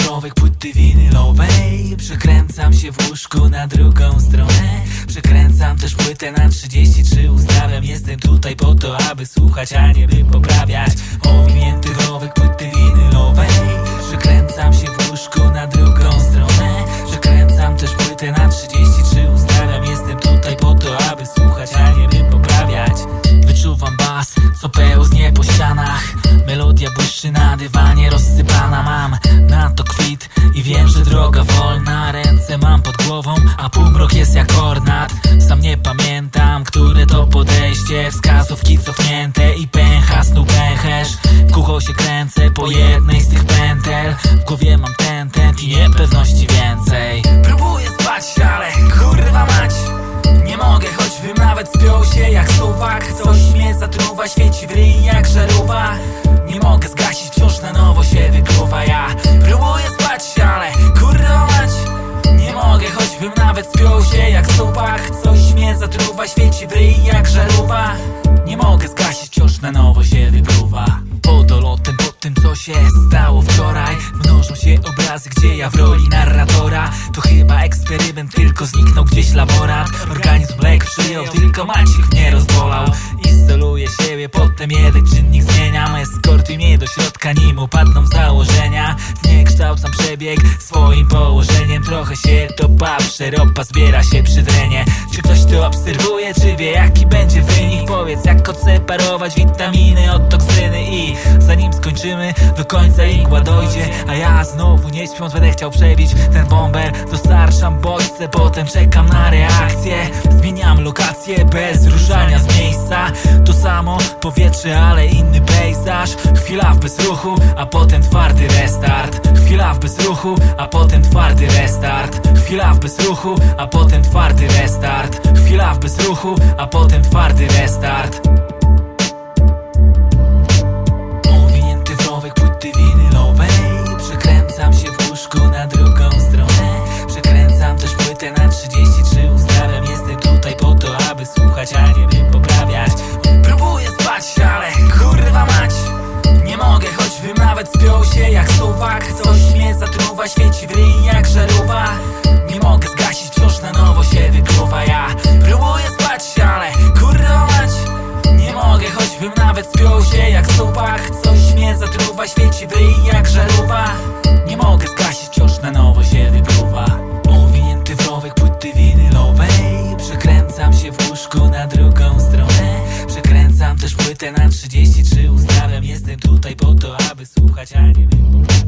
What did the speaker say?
Rowek płyty winylowej. Przekręcam się w łóżku na drugą stronę. Przekręcam też płytę na 33 Ustawiam, jestem tutaj po to, aby słuchać, a nie by poprawiać. Owinięty w rowek płyty winylowej. Przekręcam się w łóżku na drugą stronę. Przekręcam też płytę na 33 Ustawiam, jestem tutaj po to, aby słuchać, a nie by poprawiać. Wyczuwam bas, co pełznie po ścianach. Melodia błyszczy na dywanie rozsypana wiem, że droga wolna Ręce mam pod głową, a półmrok jest jak ornat. Sam nie pamiętam, które to podejście Wskazówki cofnięte i pęcha snu pęcherz. Kucho się kręcę po jednej z tych pętel. W głowie mam ten, ten i niepewności więcej. Próbuję spać, ale kurwa mać. Nie mogę, choćbym nawet spiął się jak suwak. Coś mnie zatruwa, świeci w ryj jak żarówa. Nie mogę zgasić, zatruwa, świeci w ryj jak żarówa Nie mogę zgasić, wciąż na nowo się wykluwa Podolotem po tym, co się stało wczoraj. Mnożą się obrazy, gdzie ja w roli narratora. To chyba eksperyment, tylko zniknął gdzieś laborat. Organizm lek przyjął, tylko Maciek mnie rozbolał Izoluję siebie, potem jeden czynnik zmieniam. Eskortuj mnie do środka, nim upadną założenia swoim położeniem. Trochę się to patrzę, ropa zbiera się przy drenie. Czy ktoś to obserwuje, czy wie jaki będzie wynik? Powiedz jak odseparować witaminy od toksyny. I zanim skończymy, do końca igła dojdzie. A ja znowu nie śpiąc będę chciał przebić ten bomber. Dostarczam bodźce, potem czekam na reakcję. Zmieniam lokację bez ruszania z miejsca. To samo powietrze, ale inny pejzaż Chwila w bezruchu, a potem twardy restart. Chwila w bezruchu, a potem twardy restart. Chwila w bezruchu, a potem twardy restart. Chwila w bezruchu, a potem twardy restart. Owinięty w rowek płyty winylowej Przekręcam się w łóżku na drugą stronę. Przekręcam też płytę na 33 Ustawiam, jestem tutaj po to, aby słuchać, a nie nawet spiął się jak suwak Coś mnie zatruwa, świeci w ryj jak żarówa Nie mogę zgasić, wciąż na nowo się wykluwa Ja próbuję spać, ale kurwa nie mogę, choćbym nawet spiął się jak suwak Coś mnie zatruwa, świeci w ryj jak żarówa Nie mogę zgasić, wciąż na nowo się wypruwa Owinięty w rowek płyty winylowej. Przekręcam się w łóżku na drugą stronę. Przekręcam też płytę na 33 Ustawiam, jestem tutaj po to, aby słuchać, a nie wypowiadać